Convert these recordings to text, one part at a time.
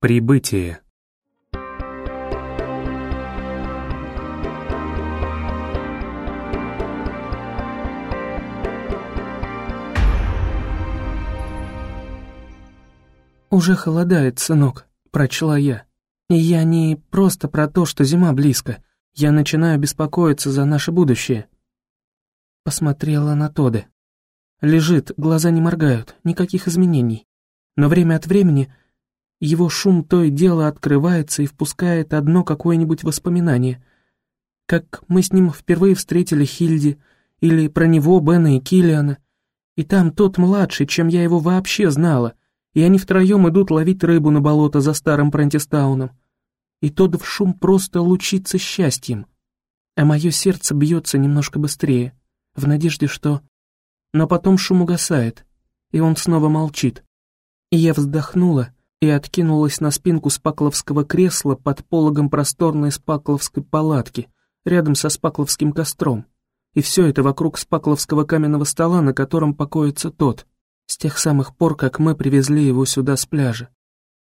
Прибытие. «Уже холодает, сынок», — прочла я. «И я не просто про то, что зима близко. Я начинаю беспокоиться за наше будущее». Посмотрела на Тоды. Лежит, глаза не моргают, никаких изменений. Но время от времени его шум то и дело открывается и впускает одно какое-нибудь воспоминание. Как мы с ним впервые встретили Хильди, или про него, Бена и Киллиана. И там тот младший, чем я его вообще знала, и они втроем идут ловить рыбу на болото за старым Прентистауном. И тот в шум просто лучится счастьем. А мое сердце бьется немножко быстрее, в надежде, что... Но потом шум угасает, и он снова молчит. И я вздохнула и откинулась на спинку спакловского кресла под пологом просторной спакловской палатки, рядом со спакловским костром. И все это вокруг спакловского каменного стола, на котором покоится тот — с тех самых пор, как мы привезли его сюда с пляжа.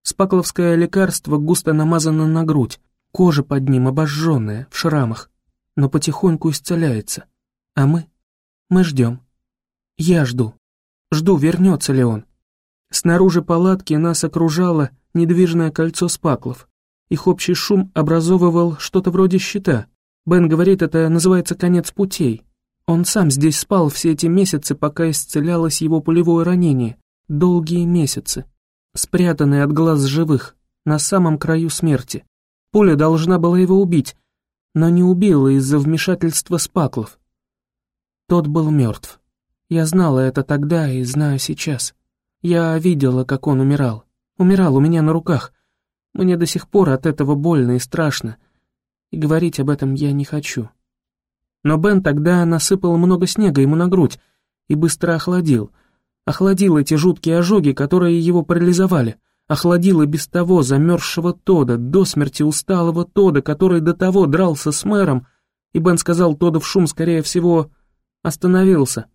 Спакловское лекарство густо намазано на грудь, кожа под ним обожженная, в шрамах, но потихоньку исцеляется. А мы? Мы ждем. Я жду. Жду, вернется ли он. Снаружи палатки нас окружало недвижное кольцо спаклов. Их общий шум образовывал что-то вроде щита. Бен говорит, это называется конец путей. Он сам здесь спал все эти месяцы, пока исцелялось его пулевое ранение. Долгие месяцы. Спрятанный от глаз живых, на самом краю смерти. Пуля должна была его убить, но не убила из-за вмешательства спаклов. Тот был мертв. Я знала это тогда и знаю сейчас. Я видела, как он умирал. Умирал у меня на руках. Мне до сих пор от этого больно и страшно. И говорить об этом я не хочу. Но Бен тогда насыпал много снега ему на грудь и быстро охладил. Охладил эти жуткие ожоги, которые его парализовали. Охладил и без того замерзшего Тода, до смерти усталого Тода, который до того дрался с мэром, и Бен сказал Тода в шум, скорее всего, остановился,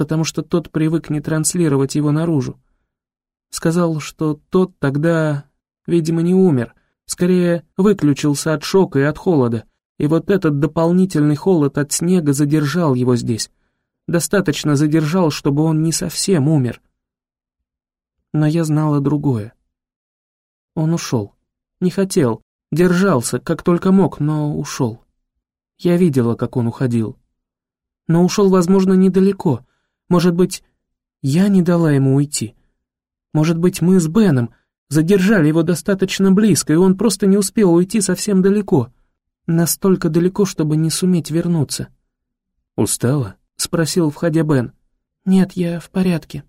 потому что тот привык не транслировать его наружу. Сказал, что тот тогда, видимо, не умер, скорее выключился от шока и от холода, и вот этот дополнительный холод от снега задержал его здесь. Достаточно задержал, чтобы он не совсем умер. Но я знала другое. Он ушел. Не хотел. Держался, как только мог, но ушел. Я видела, как он уходил. Но ушел, возможно, недалеко. Может быть, я не дала ему уйти. Может быть, мы с Беном задержали его достаточно близко, и он просто не успел уйти совсем далеко. Настолько далеко, чтобы не суметь вернуться. «Устала?» — спросил, входя Бен. «Нет, я в порядке».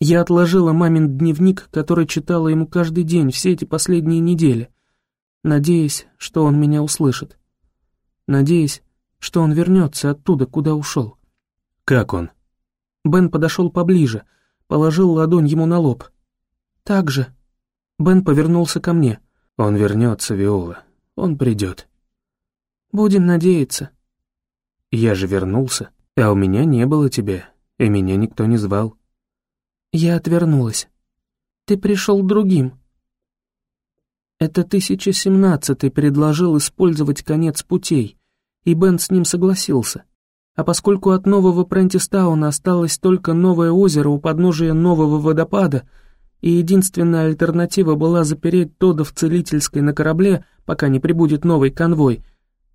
Я отложила мамин дневник, который читала ему каждый день все эти последние недели, надеясь, что он меня услышит. Надеясь, что он вернется оттуда, куда ушел. «Как он?» Бен подошел поближе, положил ладонь ему на лоб. «Так же». Бен повернулся ко мне. «Он вернется, Виола. Он придет». Будем надеяться. Я же вернулся, а у меня не было тебя, и меня никто не звал. Я отвернулась. Ты пришел другим. Это 1017-й предложил использовать конец путей, и Бен с ним согласился. А поскольку от нового Прентистауна осталось только новое озеро у подножия нового водопада, и единственная альтернатива была запереть Тода в целительской на корабле, пока не прибудет новый конвой —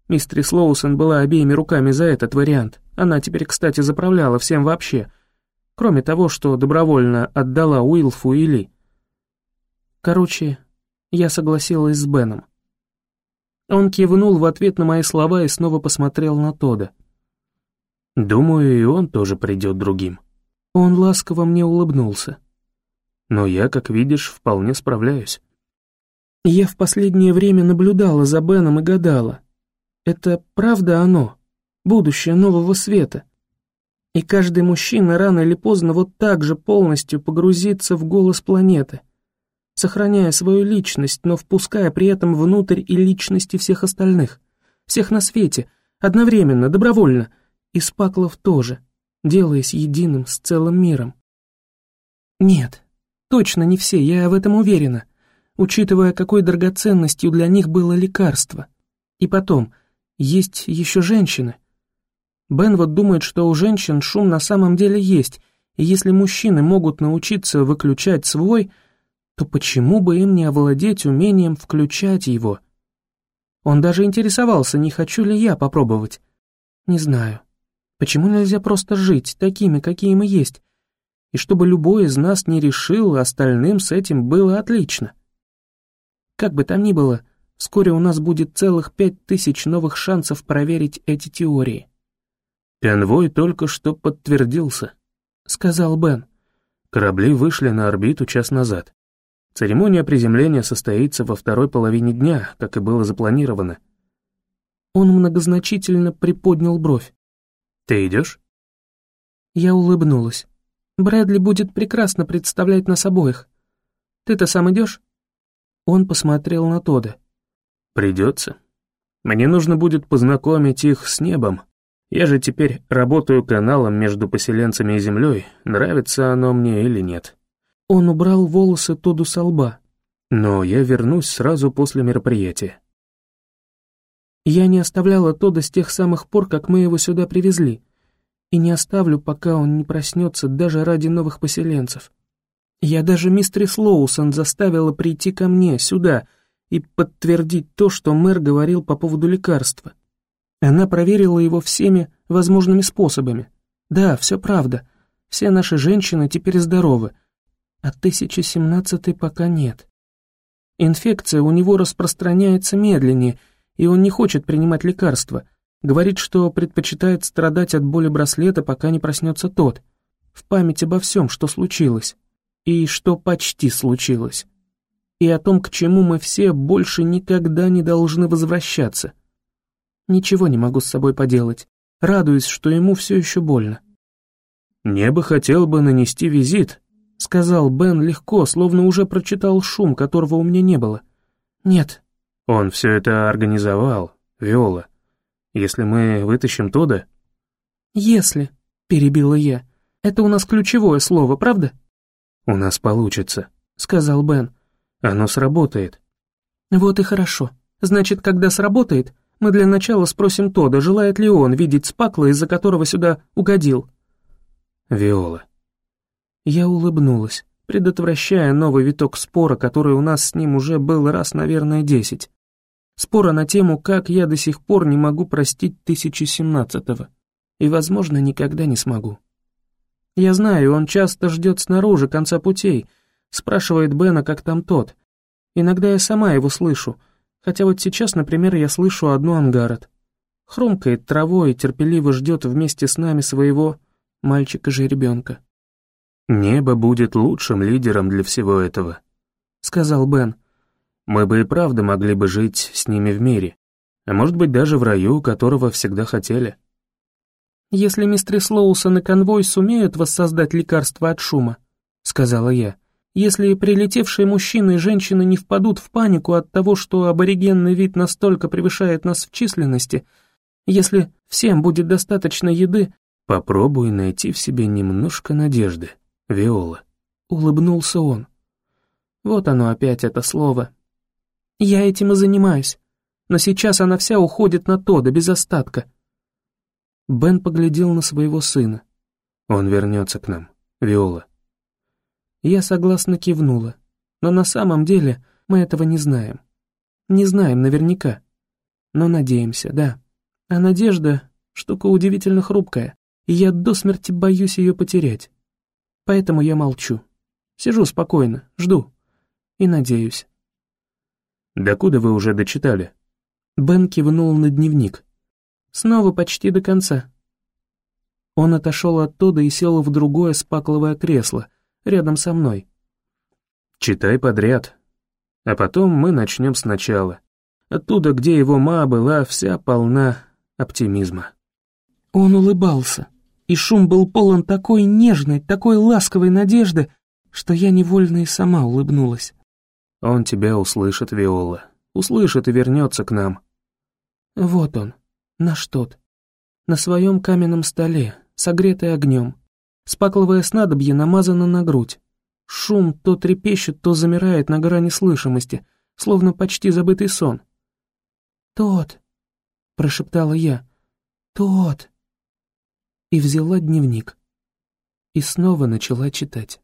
Мистрис Лоусон была обеими руками за этот вариант. Она теперь, кстати, заправляла всем вообще. Кроме того, что добровольно отдала Уилфу и Ли. Короче, я согласилась с Беном. Он кивнул в ответ на мои слова и снова посмотрел на Тода. «Думаю, и он тоже придет другим». Он ласково мне улыбнулся. «Но я, как видишь, вполне справляюсь». Я в последнее время наблюдала за Беном и гадала, это правда оно, будущее нового света. И каждый мужчина рано или поздно вот так же полностью погрузится в голос планеты, сохраняя свою личность, но впуская при этом внутрь и личности всех остальных, всех на свете, одновременно, добровольно, и Спаклов тоже, делаясь единым с целым миром. Нет, точно не все, я в этом уверена. учитывая, какой драгоценностью для них было лекарство. И потом, есть еще женщины. Бен вот думает, что у женщин шум на самом деле есть, и если мужчины могут научиться выключать свой, то почему бы им не овладеть умением включать его? Он даже интересовался, не хочу ли я попробовать. Не знаю. Почему нельзя просто жить такими, какие мы есть? И чтобы любой из нас не решил, остальным с этим было отлично. Как бы там ни было, вскоре у нас будет целых пять тысяч новых шансов проверить эти теории. «Конвой только что подтвердился», — сказал Бен. Корабли вышли на орбиту час назад. Церемония приземления состоится во второй половине дня, как и было запланировано. Он многозначительно приподнял бровь. «Ты идешь?» Я улыбнулась. «Брэдли будет прекрасно представлять нас обоих. Ты-то сам идешь?» Он посмотрел на Тода. «Придется. Мне нужно будет познакомить их с небом. Я же теперь работаю каналом между поселенцами и землей, нравится оно мне или нет». Он убрал волосы Тоду со лба. «Но я вернусь сразу после мероприятия». Я не оставляла Тода с тех самых пор, как мы его сюда привезли, и не оставлю, пока он не проснется даже ради новых поселенцев. Я даже мистерис Лоусон заставила прийти ко мне, сюда, и подтвердить то, что мэр говорил по поводу лекарства. Она проверила его всеми возможными способами. Да, все правда. Все наши женщины теперь здоровы, а 1017 пока нет. Инфекция у него распространяется медленнее — и он не хочет принимать лекарства. Говорит, что предпочитает страдать от боли браслета, пока не проснется тот. В память обо всем, что случилось. И что почти случилось. И о том, к чему мы все больше никогда не должны возвращаться. Ничего не могу с собой поделать. Радуюсь, что ему все еще больно. «Небо хотел бы нанести визит», — сказал Бен легко, словно уже прочитал шум, которого у меня не было. «Нет, он все это организовал, Виола. Если мы вытащим Тода...» «Если», — перебила я. «Это у нас ключевое слово, правда?» «У нас получится», — сказал Бен. «Оно сработает». «Вот и хорошо. Значит, когда сработает, мы для начала спросим Тода, желает ли он видеть спакла, из-за которого сюда угодил». «Виола». Я улыбнулась предотвращая новый виток спора, который у нас с ним уже был раз, наверное, десять. Спора на тему, как я до сих пор не могу простить 1017-го. И, возможно, никогда не смогу. Я знаю, он часто ждет снаружи конца путей, спрашивает Бена, как там тот. Иногда я сама его слышу, хотя вот сейчас, например, я слышу одну ангарот. Хрумкает травой и терпеливо ждет вместе с нами своего мальчика-жеребенка. «Небо будет лучшим лидером для всего этого», — сказал Бен. «Мы бы и правда могли бы жить с ними в мире, а может быть даже в раю, которого всегда хотели». «Если мистер Слоусон и конвой сумеют воссоздать лекарство от шума», — сказала я, «если прилетевшие мужчины и женщины не впадут в панику от того, что аборигенный вид настолько превышает нас в численности, если всем будет достаточно еды...» «Попробуй найти в себе немножко надежды», Виола. Улыбнулся он. Вот оно опять это слово. Я этим и занимаюсь. Но сейчас она вся уходит на то, да без остатка. Бен поглядел на своего сына. Он вернется к нам, Виола. Я согласно кивнула. Но на самом деле мы этого не знаем. Не знаем наверняка. Но надеемся, да. А надежда — штука удивительно хрупкая, и я до смерти боюсь ее потерять. Поэтому я молчу. Сижу спокойно, жду. И надеюсь. «Докуда вы уже дочитали?» Бен кивнул на дневник. «Снова почти до конца». Он отошел оттуда и сел в другое спакловое кресло, рядом со мной. «Читай подряд, а потом мы начнем сначала, оттуда, где его ма была вся полна оптимизма». Он улыбался и шум был полон такой нежной, такой ласковой надежды, что я невольно и сама улыбнулась. «Он тебя услышит, Виола, услышит и вернется к нам». Вот он, наш тот, на своем каменном столе, согретый огнем, спакловое снадобье намазано на грудь. Шум то трепещет, то замирает на грани слышимости, словно почти забытый сон. «Тот!» — прошептала я. «Тот!» И взяла дневник. И снова начала читать.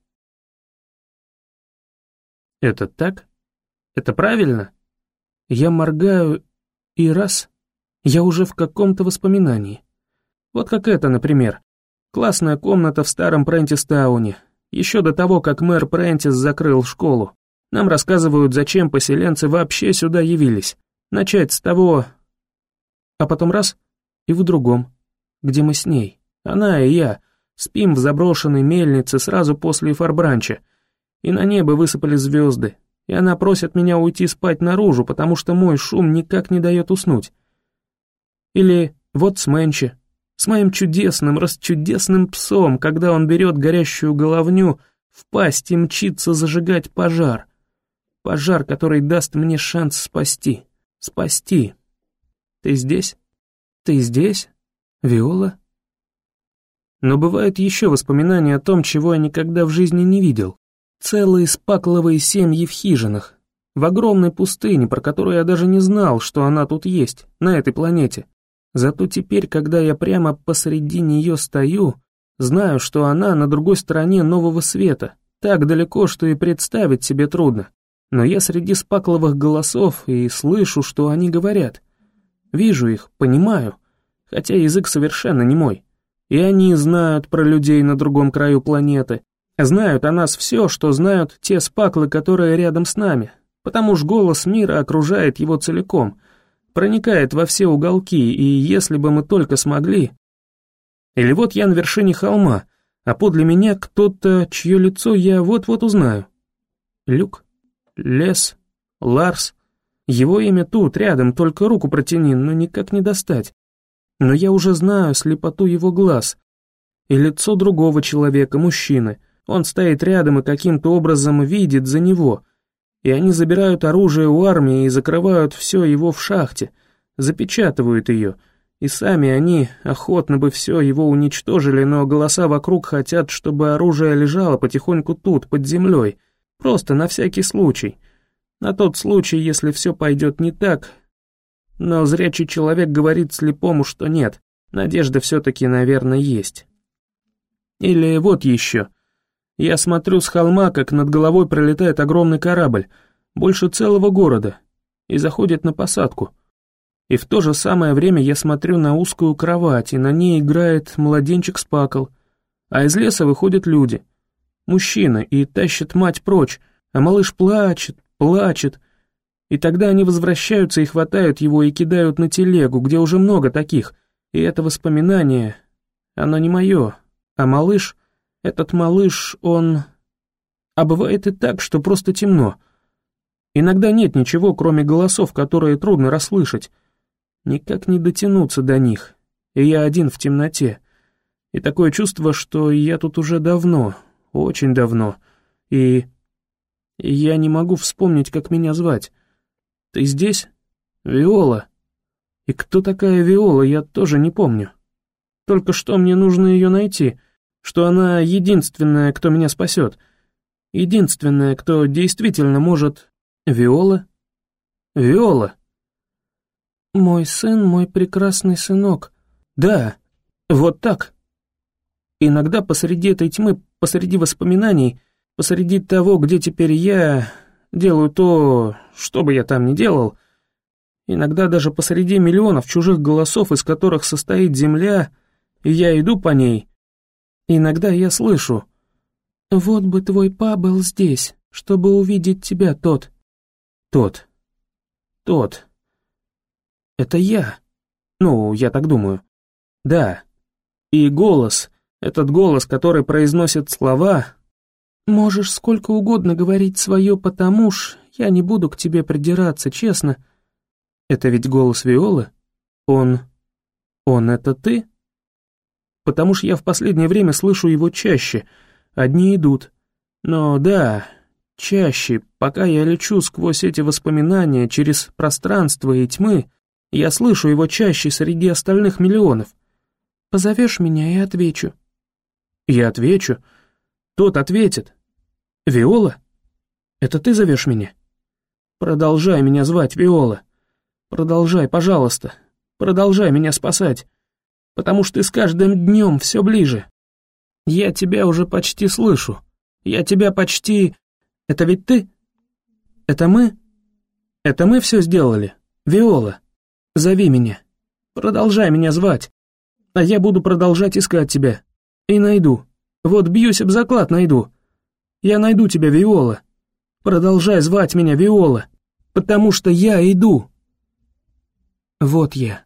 «Это так? Это правильно?» Я моргаю, и раз, я уже в каком-то воспоминании. Вот как это, например. Классная комната в старом Прентистауне, еще до того, как мэр Прентис закрыл школу. Нам рассказывают, зачем поселенцы вообще сюда явились. Начать с того... А потом раз, и в другом, где мы с ней. Она и я спим в заброшенной мельнице сразу после фарбранча. И на небо высыпали звезды, и она просит меня уйти спать наружу, потому что мой шум никак не дает уснуть. Или вот с Мэнчи, с моим чудесным, расчудесным псом, когда он берет горящую головню в пасть и мчится зажигать пожар. Пожар, который даст мне шанс спасти. Спасти. Ты здесь? Ты здесь? Виола? Но бывают еще воспоминания о том, чего я никогда в жизни не видел. Целые спакловые семьи в хижинах. В огромной пустыне, про которую я даже не знал, что она тут есть, на этой планете. Зато теперь, когда я прямо посреди нее стою, знаю, что она на другой стороне нового света, так далеко, что и представить себе трудно. Но я среди спакловых голосов и слышу, что они говорят. Вижу их, понимаю, хотя язык совершенно не мой. И они знают про людей на другом краю планеты, знают о нас все, что знают те спаклы, которые рядом с нами, потому что голос мира окружает его целиком — проникает во все уголки, и если бы мы только смогли... Или вот я на вершине холма, а подле меня кто-то, чье лицо я вот-вот узнаю. Люк, Лес, Ларс. Его имя тут, рядом, только руку протяни, но никак не достать. Но я уже знаю слепоту его глаз. И лицо другого человека, мужчины. Он стоит рядом и каким-то образом видит за него — и они забирают оружие у армии и закрывают все его в шахте, запечатывают ее, и сами они охотно бы все его уничтожили, но голоса вокруг хотят, чтобы оружие лежало потихоньку тут, под землей, просто на всякий случай. На тот случай, если все пойдет не так. Но зрячий человек говорит слепому, что нет, надежда все-таки, наверное, есть. Или вот еще — я смотрю с холма, как над головой пролетает огромный корабль, больше целого города, и заходит на посадку. И в то же самое время я смотрю на узкую кровать, и на ней играет младенчик-спакл, а из леса выходят люди. Мужчина, и тащит мать прочь, а малыш плачет, плачет. И тогда они возвращаются и хватают его и кидают на телегу, где уже много таких. И это воспоминание, оно не мое, а малыш этот малыш, он... А бывает и так, что просто темно. Иногда нет ничего, кроме голосов, которые трудно расслышать. Никак не дотянуться до них, и я один в темноте. И такое чувство, что я тут уже давно, очень давно, и... и я не могу вспомнить, как меня звать. Ты здесь? Виола. И кто такая Виола, я тоже не помню. Только что мне нужно ее найти — что она единственная, кто меня спасет. Единственная, кто действительно может... Виола? Виола. Мой сын, мой прекрасный сынок. Да, вот так. Иногда посреди этой тьмы, посреди воспоминаний, посреди того, где теперь я делаю то, что бы я там ни делал, иногда даже посреди миллионов чужих голосов, из которых состоит земля, я иду по ней, Иногда я слышу «Вот бы твой па был здесь, чтобы увидеть тебя, тот». Тот. Тот. Это я. Ну, я так думаю. Да. И голос, этот голос, который произносит слова... Можешь сколько угодно говорить свое потому ж, я не буду к тебе придираться, честно. Это ведь голос Виолы? Он... Он это ты? потому что я в последнее время слышу его чаще. Одни идут. Но да, чаще, пока я лечу сквозь эти воспоминания через пространство и тьмы, я слышу его чаще среди остальных миллионов. Позовешь меня и отвечу. Я отвечу. Тот ответит. Виола? Это ты зовешь меня? Продолжай меня звать, Виола. Продолжай, пожалуйста. Продолжай меня спасать. Потому что ты с каждым днем все ближе. Я тебя уже почти слышу. Я тебя почти... Это ведь ты? Это мы? Это мы все сделали? Виола, зови меня. Продолжай меня звать. А я буду продолжать искать тебя. И найду. Вот бьюсь об заклад найду. Я найду тебя, Виола. Продолжай звать меня, Виола. Потому что я иду. Вот я.